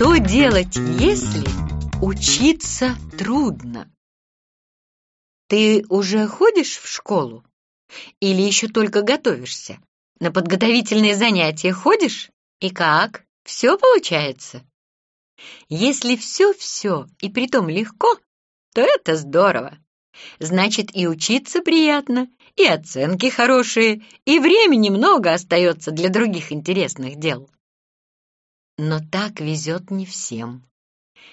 Что делать, если учиться трудно? Ты уже ходишь в школу? Или еще только готовишься? На подготовительные занятия ходишь? И как? Все получается? Если все-все и притом легко, то это здорово. Значит, и учиться приятно, и оценки хорошие, и времени много остается для других интересных дел. Но так везет не всем.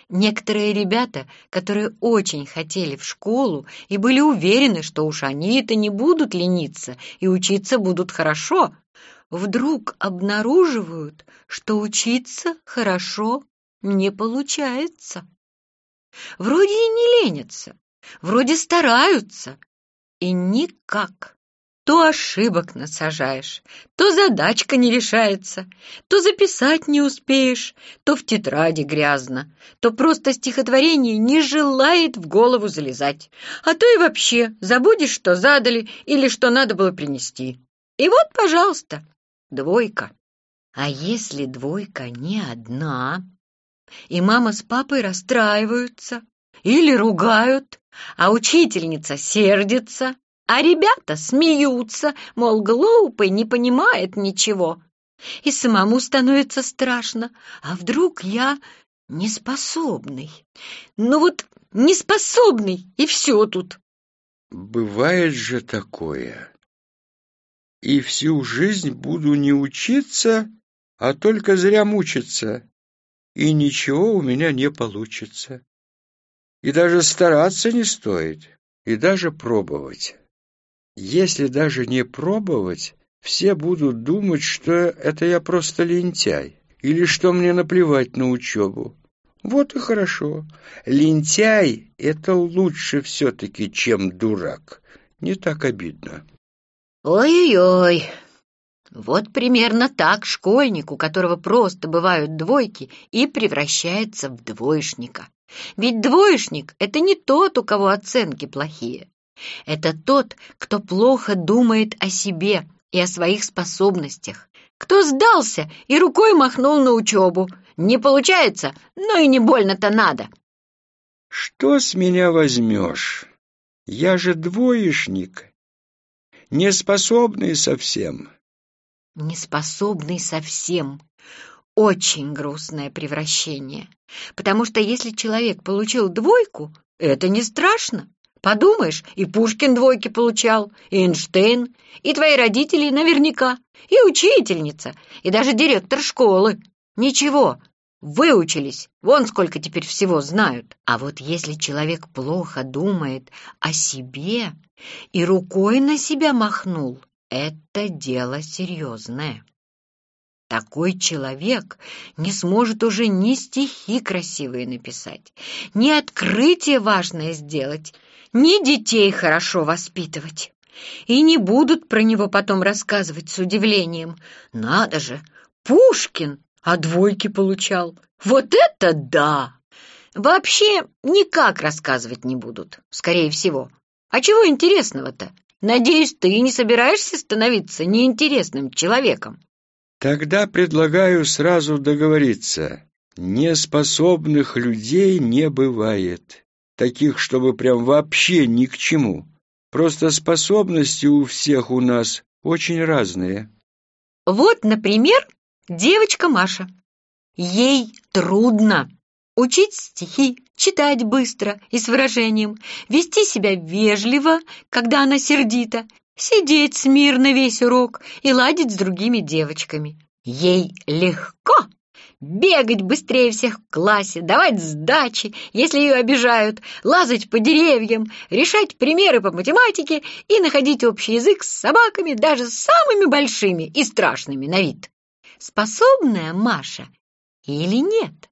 Некоторые ребята, которые очень хотели в школу и были уверены, что уж они-то не будут лениться и учиться будут хорошо, вдруг обнаруживают, что учиться хорошо не получается. Вроде и не ленятся, вроде стараются, и никак. То ошибок насажаешь, то задачка не решается, то записать не успеешь, то в тетради грязно, то просто стихотворение не желает в голову залезать, а то и вообще забудешь, что задали или что надо было принести. И вот, пожалуйста, двойка. А если двойка не одна, и мама с папой расстраиваются или ругают, а учительница сердится, а ребята смеются, мол, глупый, не понимает ничего. И самому становится страшно, а вдруг я неспособный? Ну вот неспособный, и все тут. Бывает же такое. И всю жизнь буду не учиться, а только зря мучиться, и ничего у меня не получится. И даже стараться не стоит, и даже пробовать. Если даже не пробовать, все будут думать, что это я просто лентяй, или что мне наплевать на учебу. Вот и хорошо. Лентяй — это лучше все-таки, чем дурак. Не так обидно. Ой-ой-ой, вот примерно так школьник, у которого просто бывают двойки, и превращается в двоечника. Ведь двоечник — это не тот, у кого оценки плохие. Это тот, кто плохо думает о себе и о своих способностях. Кто сдался и рукой махнул на учебу. Не получается, но и не больно-то надо. Что с меня возьмешь? Я же двоечник, неспособный совсем. Неспособный совсем. Очень грустное превращение. Потому что если человек получил двойку, это не страшно. Подумаешь, и Пушкин двойки получал, и Эйнштейн, и твои родители наверняка, и учительница, и даже директор школы. Ничего, выучились, вон сколько теперь всего знают. А вот если человек плохо думает о себе и рукой на себя махнул, это дело серьезное. Такой человек не сможет уже ни стихи красивые написать, ни открытие важное сделать, ни детей хорошо воспитывать. И не будут про него потом рассказывать с удивлением. Надо же, Пушкин, а двойки получал. Вот это да! Вообще никак рассказывать не будут, скорее всего. А чего интересного-то? Надеюсь, ты не собираешься становиться неинтересным человеком. Тогда предлагаю сразу договориться. Неспособных людей не бывает. Таких, чтобы прям вообще ни к чему. Просто способности у всех у нас очень разные. Вот, например, девочка Маша. Ей трудно учить стихи, читать быстро и с выражением, вести себя вежливо, когда она сердита, сидеть смирно весь урок и ладить с другими девочками. Ей легко бегать быстрее всех в классе, давать сдачи, если ее обижают, лазать по деревьям, решать примеры по математике и находить общий язык с собаками, даже самыми большими и страшными на вид. Способная Маша или нет?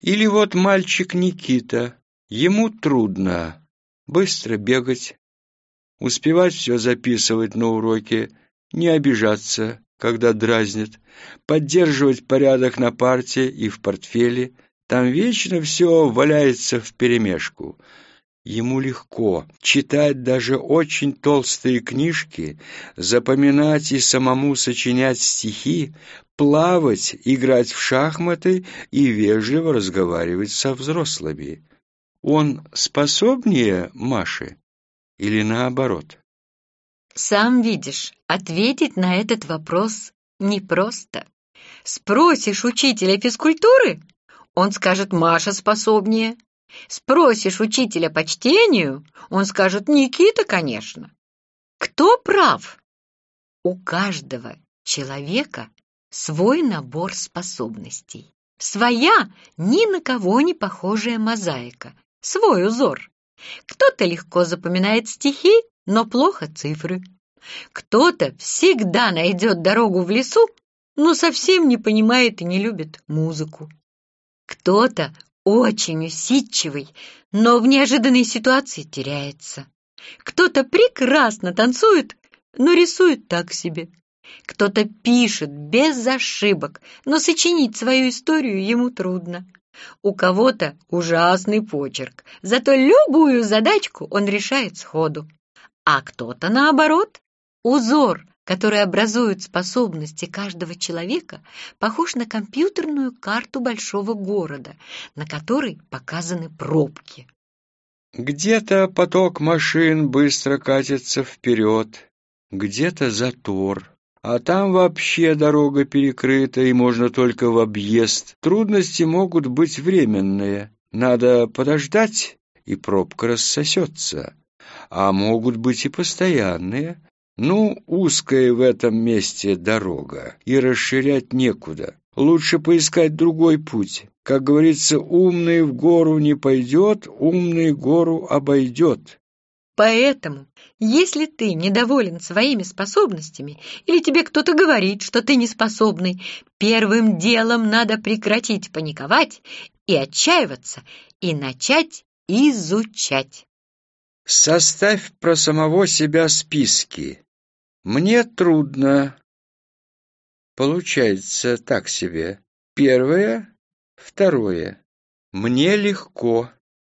Или вот мальчик Никита, ему трудно быстро бегать, успевать все записывать на уроке, не обижаться, когда дразнят, поддерживать порядок на парте и в портфеле. Там вечно все валяется вперемешку. Ему легко читать даже очень толстые книжки, запоминать и самому сочинять стихи, плавать, играть в шахматы и вежливо разговаривать со взрослыми. Он способнее Маши или наоборот? Сам видишь, ответить на этот вопрос непросто. Спросишь учителя физкультуры, он скажет «Маша способнее». Спросишь учителя по чтению, он скажет «Никита, конечно». Кто прав? У каждого человека свой набор способностей. Своя ни на кого не похожая мозаика, свой узор. Кто-то легко запоминает стихи, но плохо цифры. Кто-то всегда найдет дорогу в лесу, но совсем не понимает и не любит музыку. Кто-то очень усидчивый, но в неожиданной ситуации теряется. Кто-то прекрасно танцует, но рисует так себе. Кто-то пишет без ошибок, но сочинить свою историю ему трудно. У кого-то ужасный почерк, зато любую задачку он решает сходу. А кто-то, наоборот, узор, который образует способности каждого человека, похож на компьютерную карту большого города, на которой показаны пробки. Где-то поток машин быстро катится вперед, где-то затор, а там вообще дорога перекрыта и можно только в объезд. Трудности могут быть временные. Надо подождать, и пробка рассосется. А могут быть и постоянные. Ну, узкая в этом месте дорога, и расширять некуда. Лучше поискать другой путь. Как говорится, умный в гору не пойдет, умный гору обойдет. Поэтому, если ты недоволен своими способностями или тебе кто-то говорит, что ты неспособный, первым делом надо прекратить паниковать и отчаиваться и начать изучать. Составь про самого себя списки. Мне трудно. Получается так себе. Первое, второе. Мне легко.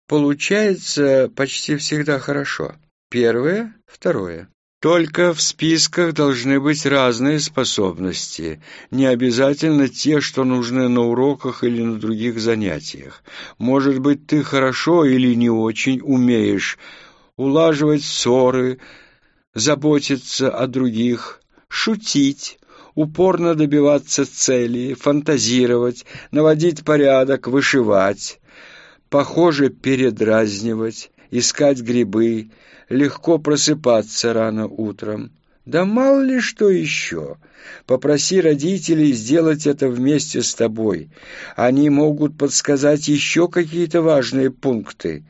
Получается почти всегда хорошо. Первое, второе. Только в списках должны быть разные способности, не обязательно те, что нужны на уроках или на других занятиях. Может быть, ты хорошо или не очень умеешь улаживать ссоры, заботиться о других, шутить, упорно добиваться цели, фантазировать, наводить порядок, вышивать, похоже, передразнивать, искать грибы, легко просыпаться рано утром. Да мало ли что еще. Попроси родителей сделать это вместе с тобой. Они могут подсказать еще какие-то важные пункты.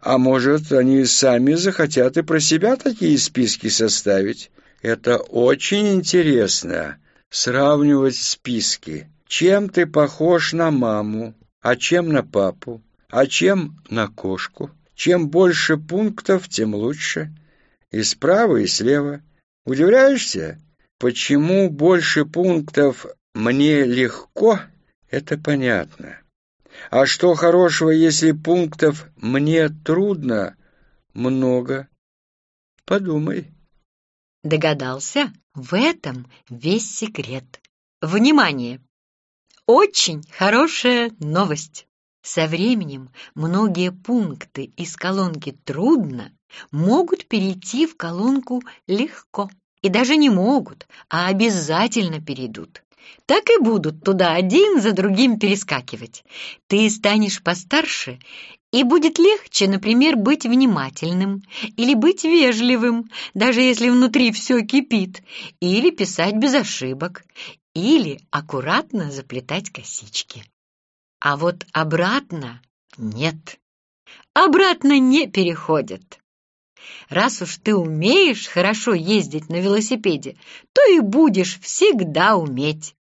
А может, они сами захотят и про себя такие списки составить. Это очень интересно — сравнивать списки. Чем ты похож на маму, а чем на папу, а чем на кошку? Чем больше пунктов, тем лучше. И справа, и слева. Удивляешься? Почему больше пунктов «мне легко» — это понятно. А что хорошего, если пунктов «мне трудно» много? Подумай. Догадался? В этом весь секрет. Внимание! Очень хорошая новость. Со временем многие пункты из колонки «трудно» могут перейти в колонку «легко». И даже не могут, а обязательно перейдут так и будут туда один за другим перескакивать. Ты станешь постарше, и будет легче, например, быть внимательным или быть вежливым, даже если внутри все кипит, или писать без ошибок, или аккуратно заплетать косички. А вот обратно нет. Обратно не переходят. Раз уж ты умеешь хорошо ездить на велосипеде, то и будешь всегда уметь.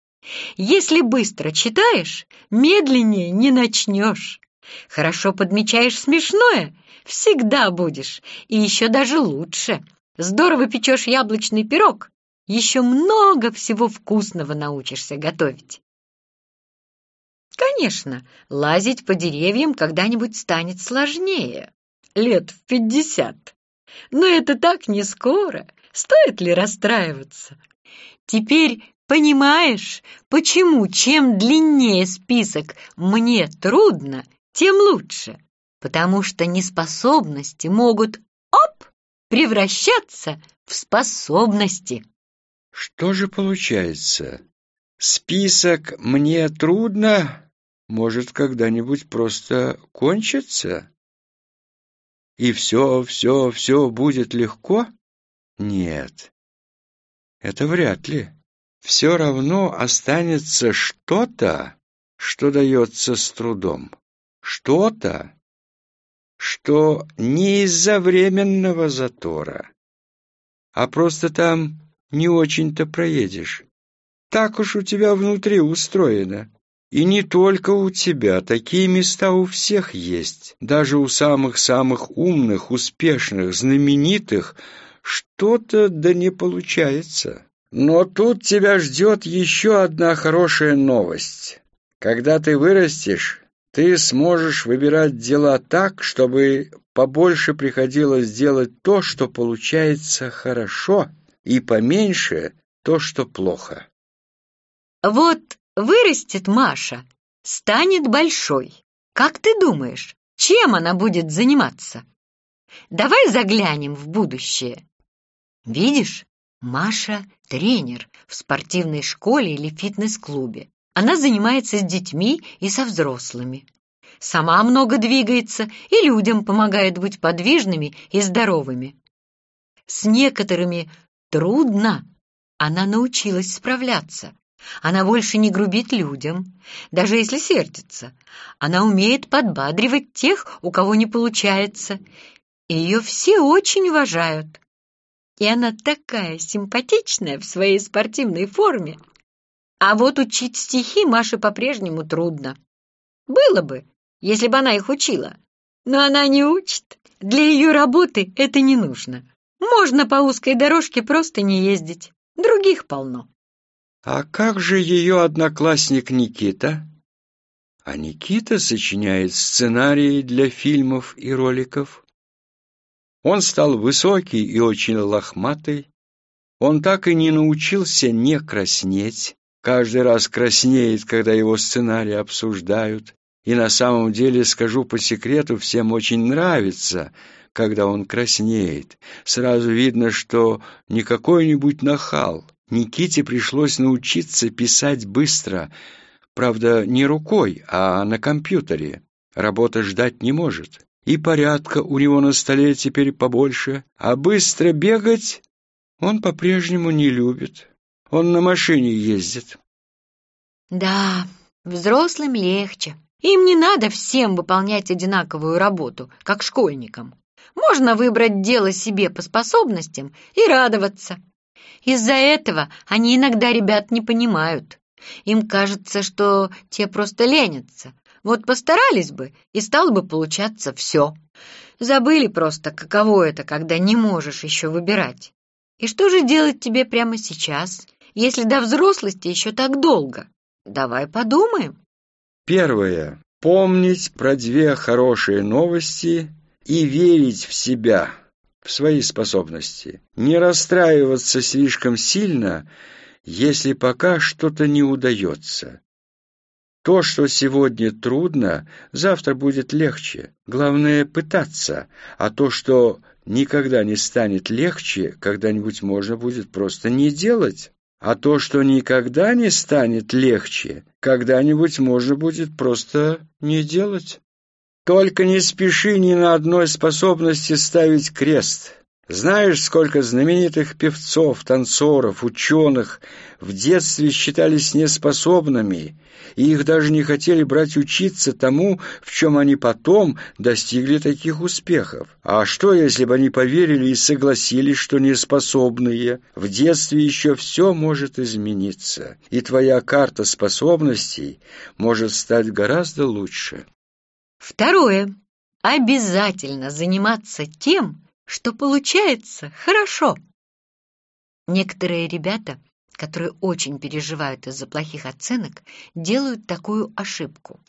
Если быстро читаешь, медленнее не начнешь. Хорошо подмечаешь смешное, всегда будешь, и еще даже лучше. Здорово печешь яблочный пирог, еще много всего вкусного научишься готовить. Конечно, лазить по деревьям когда-нибудь станет сложнее. лет в пятьдесят. Но это так не скоро. Стоит ли расстраиваться? Теперь понимаешь, почему чем длиннее список «мне трудно», тем лучше. Потому что неспособности могут, оп, превращаться в способности. Что же получается? Список «мне трудно» может когда-нибудь просто кончиться? И все, все, все будет легко? Нет, это вряд ли. Все равно останется что-то, что дается с трудом. Что-то, что не из-за временного затора, а просто там не очень-то проедешь. Так уж у тебя внутри устроено. И не только у тебя, такие места у всех есть. Даже у самых-самых умных, успешных, знаменитых что-то да не получается. Но тут тебя ждет еще одна хорошая новость. Когда ты вырастешь, ты сможешь выбирать дела так, чтобы побольше приходилось делать то, что получается хорошо, и поменьше то, что плохо. Вот вырастет Маша, станет большой. Как ты думаешь, чем она будет заниматься? Давай заглянем в будущее. Видишь, Маша — тренер в спортивной школе или фитнес-клубе. Она занимается с детьми и со взрослыми. Сама много двигается и людям помогает быть подвижными и здоровыми. С некоторыми трудно. Она научилась справляться. Она больше не грубит людям, даже если сердится. Она умеет подбадривать тех, у кого не получается. И ее все очень уважают. И она такая симпатичная в своей спортивной форме. А вот учить стихи Маше по-прежнему трудно. Было бы, если бы она их учила. Но она не учит. Для ее работы это не нужно. Можно по узкой дорожке просто не ездить. Других полно. А как же ее одноклассник Никита? А Никита сочиняет сценарии для фильмов и роликов. Он стал высокий и очень лохматый. Он так и не научился не краснеть. Каждый раз краснеет, когда его сценарий обсуждают. И на самом деле, скажу по секрету, всем очень нравится, когда он краснеет. Сразу видно, что не какой-нибудь нахал. Никите пришлось научиться писать быстро, правда, не рукой, а на компьютере. Работа ждать не может и порядка у него на столе теперь побольше, а быстро бегать он по-прежнему не любит. Он на машине ездит. Да, взрослым легче. Им не надо всем выполнять одинаковую работу, как школьникам. Можно выбрать дело себе по способностям и радоваться. Из-за этого они иногда ребят не понимают. Им кажется, что те просто ленятся, вот постарались бы, и стало бы получаться все. Забыли просто, каково это, когда не можешь еще выбирать. И что же делать тебе прямо сейчас, если до взрослости еще так долго? Давай подумаем. Первое. Помнить про две хорошие новости и верить в себя, в свои способности. Не расстраиваться слишком сильно, если пока что-то не удается. То, что сегодня трудно, завтра будет легче. Главное — пытаться. А то, что никогда не станет легче, когда-нибудь можно будет просто не делать. А то, что никогда не станет легче, когда-нибудь можно будет просто не делать. Только не спеши ни на одной способности ставить крест. Знаешь, сколько знаменитых певцов, танцоров, ученых в детстве считались неспособными, и их даже не хотели брать учиться тому, в чем они потом достигли таких успехов. А что, если бы они поверили и согласились, что неспособные? В детстве еще все может измениться, и твоя карта способностей может стать гораздо лучше. Второе. Обязательно заниматься тем, что получается хорошо. Некоторые ребята которые очень переживают из-за плохих оценок, делают такую ошибку.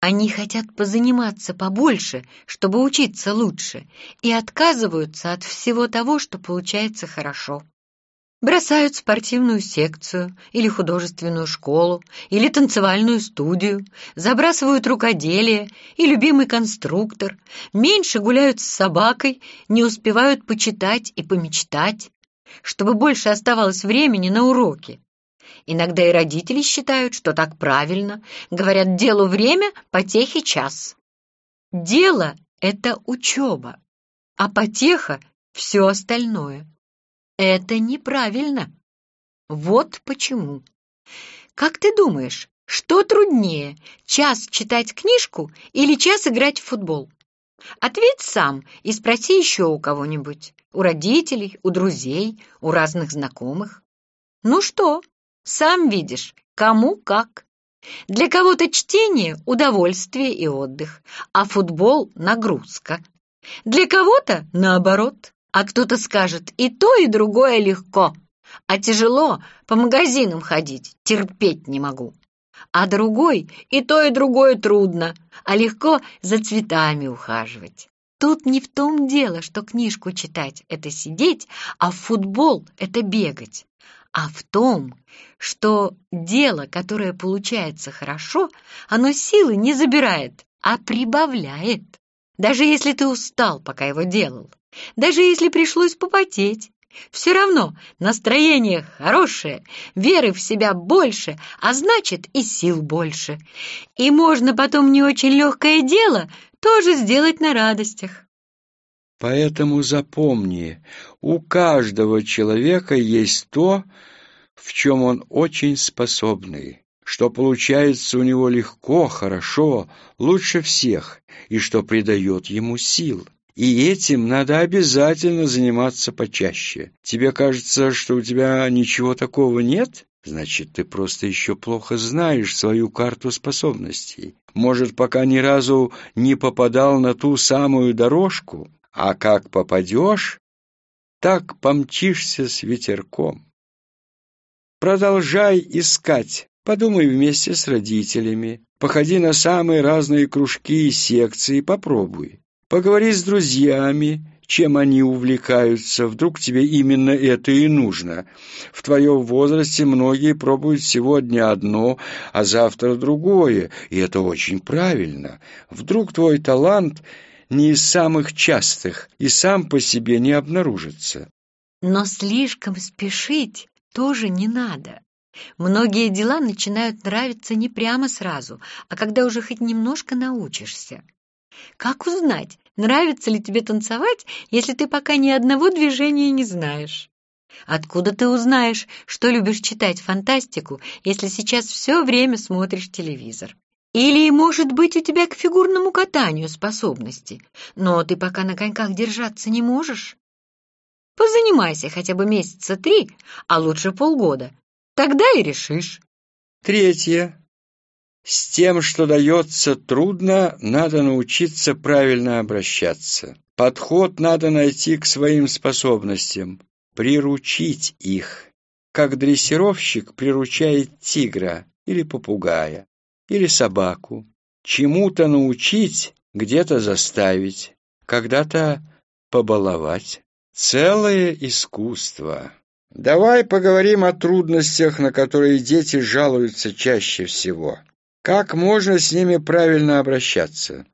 Они хотят позаниматься побольше, чтобы учиться лучше, и отказываются от всего того, что получается хорошо. Бросают спортивную секцию или художественную школу, или танцевальную студию, забрасывают рукоделие и любимый конструктор, меньше гуляют с собакой, не успевают почитать и помечтать, чтобы больше оставалось времени на уроки. Иногда и родители считают, что так правильно, говорят «делу время, потехи час». Дело — это учеба, а потеха — все остальное. Это неправильно. Вот почему. Как ты думаешь, что труднее, час читать книжку или час играть в футбол? Ответь сам и спроси еще у кого-нибудь. У родителей, у друзей, у разных знакомых. Ну что, сам видишь, кому как. Для кого-то чтение — удовольствие и отдых, а футбол — нагрузка. Для кого-то — наоборот. А кто-то скажет, и то, и другое легко, а тяжело по магазинам ходить, терпеть не могу. А другой, и то, и другое трудно, а легко за цветами ухаживать. Тут не в том дело, что книжку читать — это сидеть, а в футбол — это бегать, а в том, что дело, которое получается хорошо, оно силы не забирает, а прибавляет, даже если ты устал, пока его делал. Даже если пришлось попотеть, все равно настроение хорошее, веры в себя больше, а значит и сил больше. И можно потом не очень легкое дело тоже сделать на радостях. Поэтому запомни, у каждого человека есть то, в чем он очень способный, что получается у него легко, хорошо, лучше всех, и что придает ему сил. И этим надо обязательно заниматься почаще. Тебе кажется, что у тебя ничего такого нет? Значит, ты просто еще плохо знаешь свою карту способностей. Может, пока ни разу не попадал на ту самую дорожку, а как попадешь, так помчишься с ветерком. Продолжай искать, подумай вместе с родителями, походи на самые разные кружки и секции, попробуй. Поговори с друзьями, чем они увлекаются, вдруг тебе именно это и нужно. В твоем возрасте многие пробуют сегодня одно, а завтра другое, и это очень правильно. Вдруг твой талант не из самых частых и сам по себе не обнаружится. Но слишком спешить тоже не надо. Многие дела начинают нравиться не прямо сразу, а когда уже хоть немножко научишься. Как узнать, нравится ли тебе танцевать, если ты пока ни одного движения не знаешь? Откуда ты узнаешь, что любишь читать фантастику, если сейчас все время смотришь телевизор? Или, может быть, у тебя к фигурному катанию способности, но ты пока на коньках держаться не можешь? Позанимайся хотя бы месяца три, а лучше полгода. Тогда и решишь. Третье. С тем, что дается трудно, надо научиться правильно обращаться. Подход надо найти к своим способностям, приручить их, как дрессировщик приручает тигра или попугая, или собаку. Чему-то научить, где-то заставить, когда-то побаловать. Целое искусство. Давай поговорим о трудностях, на которые дети жалуются чаще всего. Как можно с ними правильно обращаться?